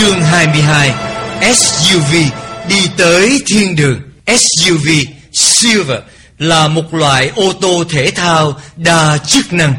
Chương 22 SUV đi tới thiên đường. SUV Silver là một loại ô tô thể thao đa chức năng.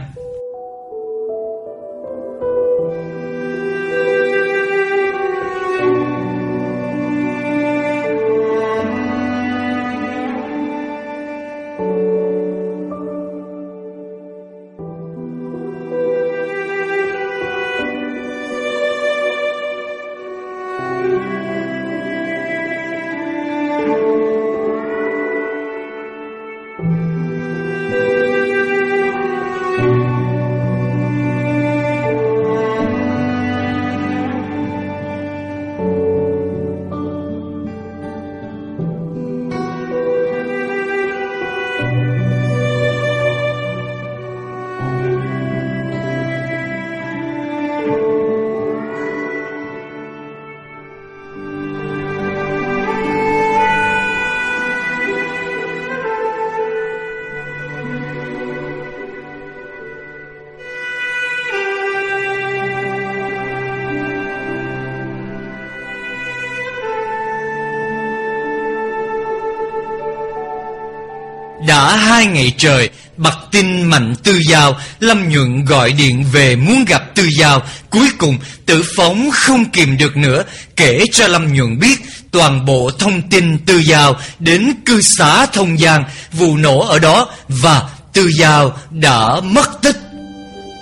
Đã hai ngày trời Bật tin mạnh Tư Giao, Lâm Nhuận gọi điện về muốn gặp Tư Giao. Cuối cùng, tử phóng không kìm được nữa, Kể cho Lâm Nhuận biết Toàn bộ thông tin Tư Giao Đến cư xá Thông Giang. Vụ nổ ở đó Và Tư Giao đã mất tích.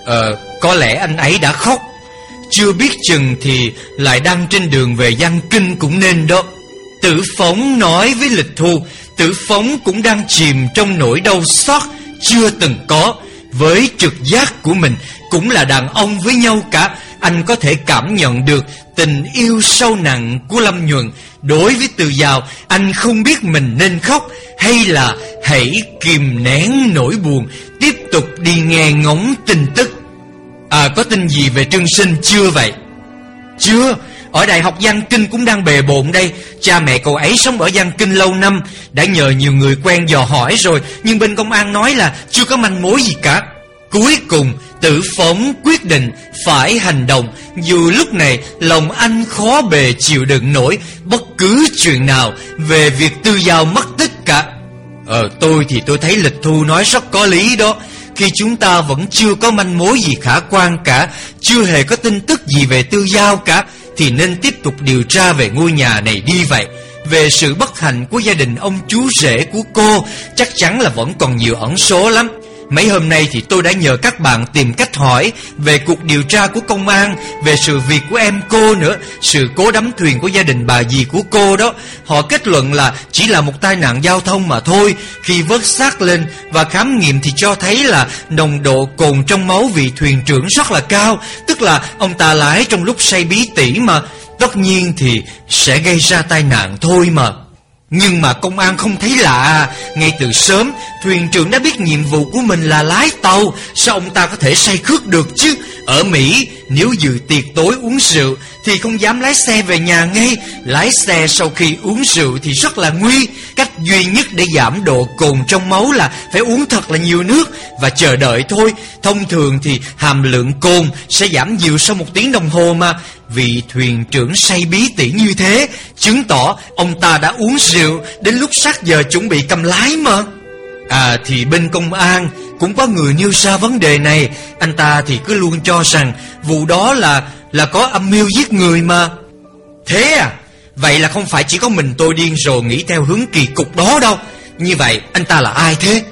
Ờ có lẽ anh ấy đã khóc. Chưa biết chừng thì Lại đang trên đường về Giang Kinh cũng nên đó. Tử phóng nói với Lịch Thu Tử phóng cũng đang chìm trong nỗi đau xót chưa từng có Với trực giác của mình. Cũng là đàn ông với nhau cả. Anh có thể cảm nhận được Tình yêu sâu nặng của Lâm Nhuận. Đối với Từ Giao Anh không biết mình nên khóc Hay là hãy kìm nén nỗi buồn. Tiếp tục đi nghe ngóng tin tức. À có tin gì về Trương Sinh chưa vậy? Chưa ở Đại học Giang Kinh cũng đang bề bộn đây. Cha mẹ cậu ấy sống ở Giang Kinh lâu năm, Đã nhờ nhiều người quen dò hỏi rồi. Nhưng bên công an nói là chưa có manh mối gì cả. Cuối cùng, tử phóng quyết định phải hành động. Dù lúc này, lòng anh khó bề chịu đựng nổi. Bất cứ chuyện nào về việc tư giao mất tích cả. Ờ tôi thì tôi thấy lịch thu nói rất có lý đó. Khi chúng ta vẫn chưa có manh mối gì khả quan cả, Chưa hề có tin tức gì về tư giao cả thì nên tiếp tục điều tra về ngôi nhà này đi vậy. Về sự bất hạnh của gia đình ông chú rể của cô, Chắc chắn là vẫn còn nhiều ẩn số lắm. Mấy hôm nay thì tôi đã nhờ các bạn tìm cách hỏi về cuộc điều tra của công an, về sự việc của em cô nữa, sự cố đắm thuyền của gia đình bà dì của cô đó. Họ kết luận là chỉ là một tai nạn giao thông mà thôi. Khi vớt xác lên và khám nghiệm thì cho thấy là nồng độ cồn trong máu vị thuyền trưởng rất là cao, tức là ông ta lái trong lúc say bí tỉ mà. Tất nhiên thì sẽ gây ra tai nạn thôi mà. Nhưng mà công an không thấy lạ. Ngay từ sớm, Thuyền trưởng đã biết nhiệm vụ của mình là lái tàu. Sao ông ta có thể say khước được chứ? Ở Mỹ, Nếu dự tiệc tối uống rượu thì không dám lái xe về nhà ngay. Lái xe sau khi uống rượu thì rất là nguy. Cách duy nhất để giảm độ cồn trong máu là Phải uống thật là nhiều nước Và chờ đợi thôi. Thông thường thì hàm lượng cồn Sẽ giảm nhiều sau một tiếng đồng hồ mà. Vị thuyền trưởng say bí tỉ như thế, Chứng tỏ ông ta đã uống rượu Đến lúc sát giờ chuẩn bị cầm lái mà. À thì bên công an Cũng có người nêu ra vấn đề này. Anh ta thì cứ luôn cho rằng Vụ đó là là có âm mưu giết người mà. Thế à? Vậy là không phải chỉ có mình tôi điên rồ Nghĩ theo hướng kỳ cục đó đâu. Như vậy, anh ta là ai thế?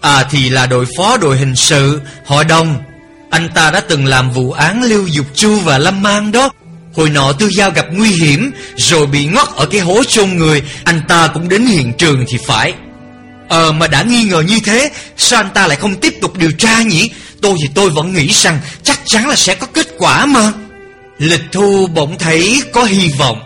À thì là đội phó đội hình sự, Họ đồng anh ta đã từng làm vụ án Lưu Dục Chu và Lâm Mang đó. Hồi nọ Tư Giao gặp nguy hiểm, Rồi bị ngất ở cái hố chôn người. Anh ta cũng đến hiện trường thì phải. Ờ mà đã nghi ngờ như thế, Sao anh ta lại không tiếp tục điều tra nhỉ? Tôi thì tôi vẫn nghĩ rằng Chắc chắn là sẽ có kết quả mà. Lịch thu bỗng thấy có hy vọng.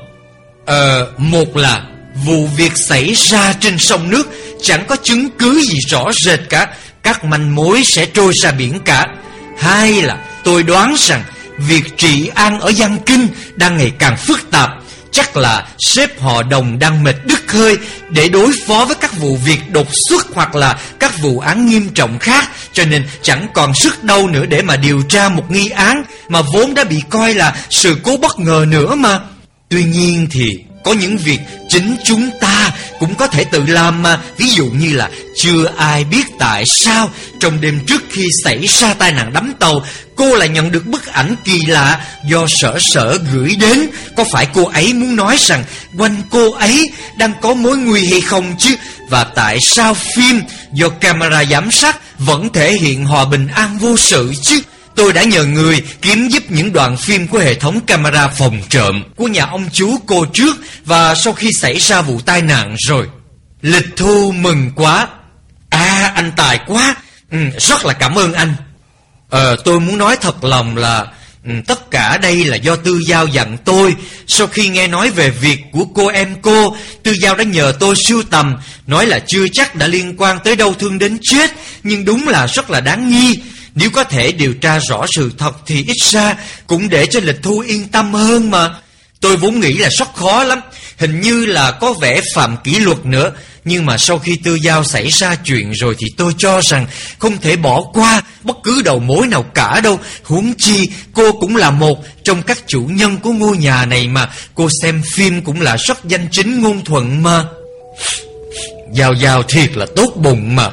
Ờ một là Vụ việc xảy ra trên sông nước, Chẳng có chứng cứ gì rõ rệt cả, Các manh mối sẽ trôi ra biển cả. Hai là tôi đoán rằng Việc trị an ở Giang Kinh Đang ngày càng phức tạp, Chắc là sếp họ đồng đang mệt đứt hơi Để đối phó với các vụ việc đột xuất Hoặc là các vụ án nghiêm trọng khác, Cho nên chẳng còn sức đâu nữa để mà điều tra một nghi án mà vốn đã bị coi là sự cố bất ngờ nữa mà. Tuy nhiên thì, có những việc chính chúng ta cũng có thể tự làm mà. Ví dụ như là chưa ai biết tại sao Trong đêm trước khi xảy ra tai nạn đắm tàu, Cô lại nhận được bức ảnh kỳ lạ do sở sở gửi đến. Có phải cô ấy muốn nói rằng quanh cô ấy đang có mối nguy hay không chứ? Và tại sao phim do camera giám sát vẫn thể hiện hòa bình an vô sự chứ? Tôi đã nhờ người kiếm giúp những đoạn phim của hệ thống camera phòng trộm của nhà ông chú cô trước và sau khi xảy ra vụ tai nạn rồi. Lịch thu mừng quá. À anh tài quá. Ừ, rất là cảm ơn anh. Ờ tôi muốn nói thật lòng là ừ, tất cả đây là do Tư Giao dặn tôi. Sau khi nghe nói về việc của cô em cô, Tư Giao đã nhờ tôi sưu tầm, nói là chưa chắc đã liên quan tới đâu thương đến chết, nhưng đúng là rất là đáng nghi. Nếu có thể điều tra rõ sự thật thì ít ra cũng để cho lịch thu yên tâm hơn mà. Tôi vốn nghĩ là rất khó lắm, hình như là có vẻ phạm kỷ luật nữa. Nhưng mà sau khi tư giao xảy ra chuyện rồi thì tôi cho rằng không thể bỏ qua bất cứ đầu mối nào cả đâu. Huống chi cô cũng là một trong các chủ nhân của ngôi nhà này mà. Cô xem phim cũng là rất danh chính ngôn thuận mà. Giao giao thiệt là tốt bụng mà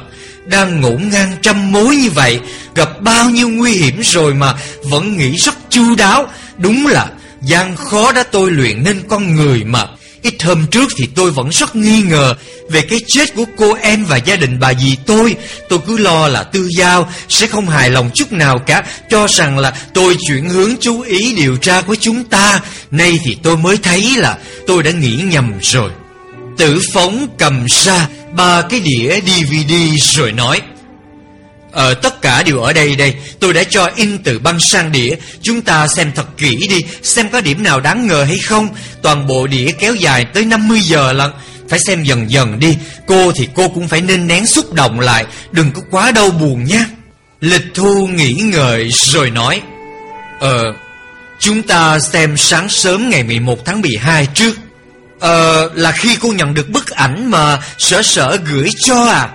đang ngủ ngang trăm mối như vậy, Gặp bao nhiêu nguy hiểm rồi mà Vẫn nghĩ rất chu đáo. Đúng là, gian khó đã tôi luyện nên con người mà. Ít hôm trước thì tôi vẫn rất nghi ngờ Về cái chết của cô em và gia đình bà dì tôi. Tôi cứ lo là tư giao Sẽ không hài lòng chút nào cả, Cho rằng là tôi chuyển hướng chú ý điều tra của chúng ta. Nay thì tôi mới thấy là tôi đã nghĩ nhầm rồi. Tử phóng cầm ra ba cái đĩa DVD rồi nói Ờ tất cả đều ở đây đây, Tôi đã cho in từ băng sang đĩa. Chúng ta xem thật kỹ đi, Xem có điểm nào đáng ngờ hay không. Toàn bộ đĩa kéo dài tới 50 giờ lận. Phải xem dần dần đi, Cô thì cô cũng phải nên nén xúc động lại. Đừng có quá đau buồn nha. Lịch thu nghĩ ngợi rồi nói Ờ Chúng ta xem sáng sớm ngày 11 tháng 12 trước. Ờ là khi cô nhận được bức ảnh mà sở sở gửi cho à?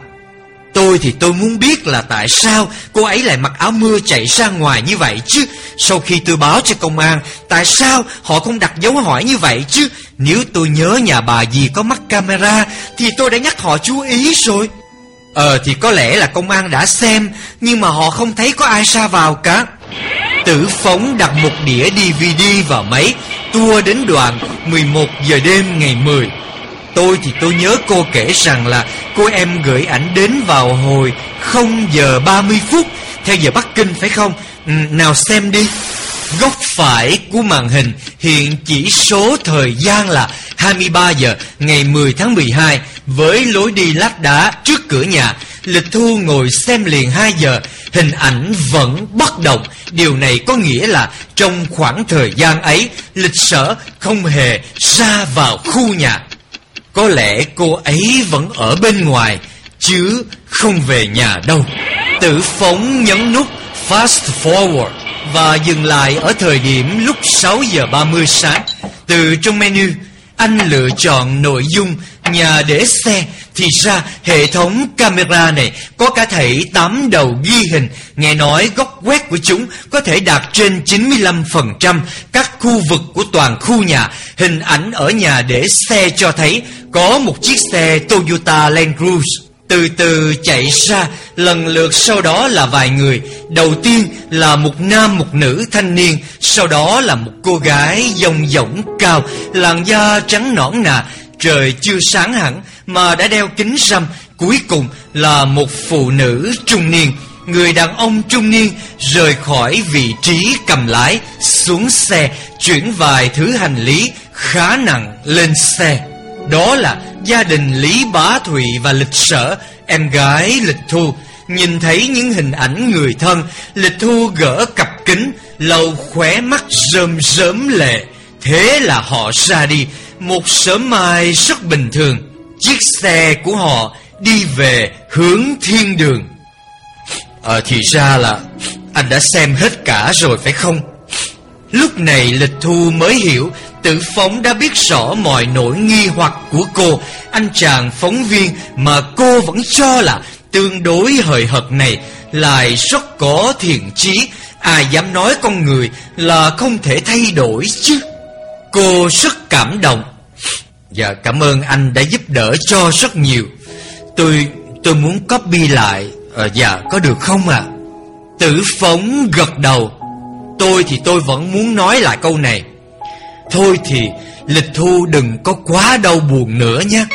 Tôi thì tôi muốn biết là tại sao cô ấy lại mặc áo mưa chạy ra ngoài như vậy chứ? Sau khi tôi báo cho công an, Tại sao họ không đặt dấu hỏi như vậy chứ? Nếu tôi nhớ nhà bà gì có mắt camera, Thì tôi đã nhắc họ chú ý rồi. Ờ thì có lẽ là công an đã xem, Nhưng mà họ không thấy có ai ra vào cả. Tử phóng đặt một đĩa DVD vào máy Tua đến đoạn 11 giờ đêm ngày 10 Tôi thì tôi nhớ cô kể rằng là Cô em gửi ảnh đến vào hồi 0 giờ 30 phút. Theo giờ Bắc Kinh phải không? Ừ, Nào xem đi. Góc phải của màn hình hiện chỉ số thời gian là 23 giờ ngày 10 tháng 12 với lối đi lát đá trước cửa nhà. Lịch Thu ngồi xem liền 2 giờ, hình ảnh vẫn bất động. Điều này có nghĩa là trong khoảng thời gian ấy, lịch sở không hề ra vào khu nhà. Có lẽ cô ấy vẫn ở bên ngoài, chứ không về nhà đâu. Tử phóng nhấn nút Fast Forward và dừng lại ở thời điểm lúc 6 giờ 30 sáng. Từ trong menu, anh lựa chọn nội dung nhà để xe thì ra hệ thống camera này có cả thảy 8 đầu ghi hình. Nghe nói góc quét của chúng có thể đạt trên 95% các khu vực của toàn khu nhà. Hình ảnh ở nhà để xe cho thấy có một chiếc xe Toyota Land Cruiser từ từ chạy ra. Lần lượt sau đó là vài người. Đầu tiên là một nam một nữ thanh niên, sau đó là một cô gái dòng dỏng cao, làn da trắng nõn nà trời chưa sáng hẳn mà đã đeo kính râm cuối cùng là một phụ nữ trung niên người đàn ông trung niên rời khỏi vị trí cầm lái xuống xe chuyển vài thứ hành lý khá nặng lên xe đó là gia đình Lý Bá Thụy và Lịch Sở, em gái Lịch Thu. Nhìn thấy những hình ảnh người thân, Lịch Thu gỡ cặp kính, lâu khóe mắt rơm rớm lệ. Thế là họ ra đi, một sớm mai rất bình thường. Chiếc xe của họ đi về hướng thiên đường. Ờ thì ra là anh đã xem hết cả rồi phải không? Lúc này Lịch Thu mới hiểu, Tử phóng đã biết rõ mọi nỗi nghi hoặc của cô Anh chàng phóng viên mà cô vẫn cho là tương đối hời hợt này Lại rất có thiện chí Ai dám nói con người là không thể thay đổi chứ Cô rất cảm động. Dạ cảm ơn anh đã giúp đỡ cho rất nhiều. Tôi tôi muốn copy lại. À, Dạ có được không ạ? À? Tử phóng gật đầu. Tôi thì tôi vẫn muốn nói lại câu này. Thôi thì Lịch Thu đừng có quá đau buồn nữa nhé.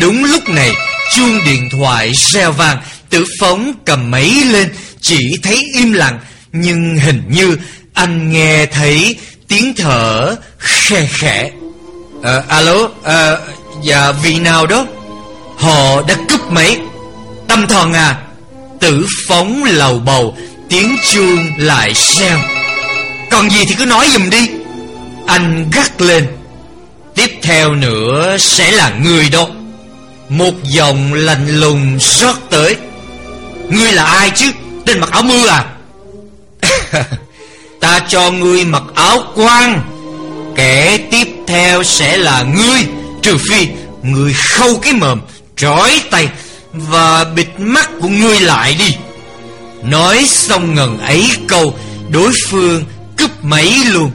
Đúng lúc này Chuông điện thoại reo vang. Tử phóng cầm máy lên Chỉ thấy im lặng Nhưng hình như anh nghe thấy tiếng thở khe khẽ à, ờ, Alo à, Dạ vị nào đó? Họ đã cướp máy. Tâm thần à Tử phóng lầu bầu Tiếng chuông lại reo. Còn gì thì cứ nói dùm đi. Anh gắt lên. Tiếp theo nữa sẽ là người đó. Một dòng lạnh lùng rót tới. Ngươi là ai chứ? Tên mặc áo mưa à? Ta cho ngươi mặc áo quang. Kẻ tiếp theo sẽ là ngươi Trừ phi Ngươi khâu cái mồm Trói tay Và bịt mắt của ngươi lại đi. Nói xong ngần ấy câu Đối phương cúp máy luôn.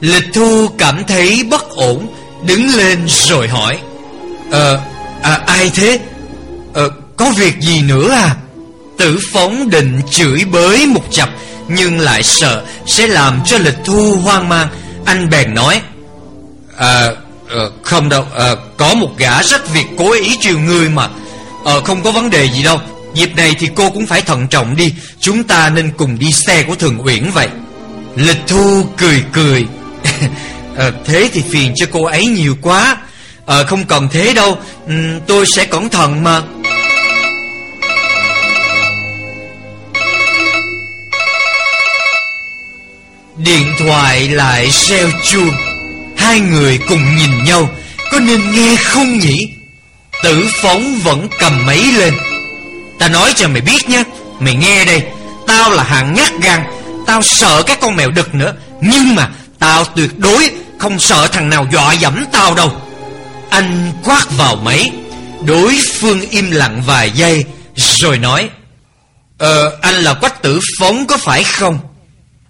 Lịch thu cảm thấy bất ổn Đứng lên rồi hỏi Ờ à, ai thế? Ờ có việc gì nữa à? Tử phóng định chửi bới một chập Nhưng lại sợ Sẽ làm cho lịch thu hoang mang. Anh bèn nói À không đâu à, Có một gã rất việc cố ý chiều người mà. À, Không có vấn đề gì đâu. Dịp này thì cô cũng phải thận trọng đi. Chúng ta nên cùng đi xe của Thường Uyển vậy. Lịch Thu cười cười. À, Thế thì phiền cho cô ấy nhiều quá. À, Không cần thế đâu. Ừ, Tôi sẽ cẩn thận mà. Điện thoại lại reo chuông. Hai người cùng nhìn nhau, Có nên nghe không nhỉ? Tử phóng vẫn cầm máy lên. Ta nói cho mày biết nhé, Mày nghe đây, Tao là hạng nhát gan, Tao sợ các con mèo đực nữa. Nhưng mà tao tuyệt đối Không sợ thằng nào dọa dẫm tao đâu. Anh quát vào máy, Đối phương im lặng vài giây, Rồi nói Ờ anh là quách tử phóng có phải không?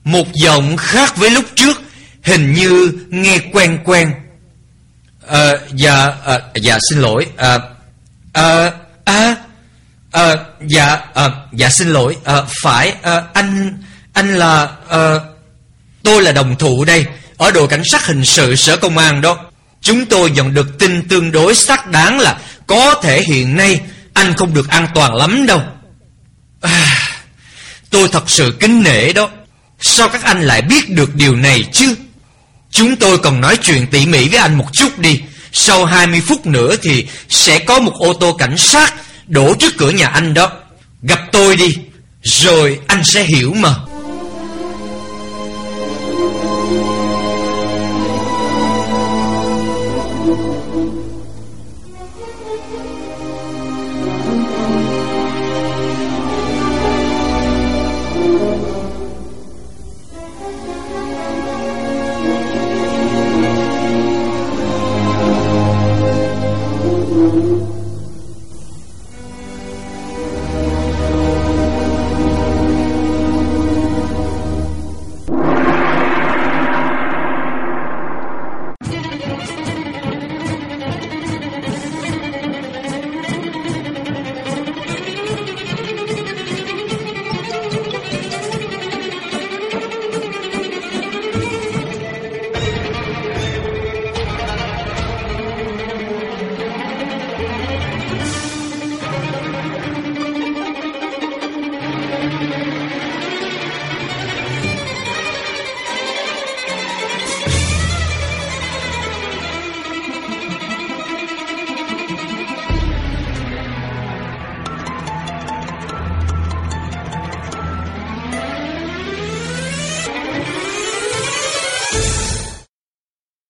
Một giọng khác với lúc trước Hình như nghe quen quen. À, dạ à, Dạ xin lỗi. Ờ, à, à, à, à, Dạ à, Dạ xin lỗi. À, Phải à, anh Anh là à, Tôi là đồng thụ đây. Ở đội cảnh sát hình sự sở công an đó Chúng tôi nhận được tin tương đối xác đáng là Có thể hiện nay Anh không được an toàn lắm đâu. À, Tôi thật sự kính nể đó. Sao các anh lại biết được điều này chứ? Chúng tôi còn nói chuyện tỉ mỉ với anh một chút đi. Sau 20 phút nữa thì Sẽ có một ô tô cảnh sát Đổ trước cửa nhà anh đó. Gặp tôi đi, Rồi anh sẽ hiểu mà.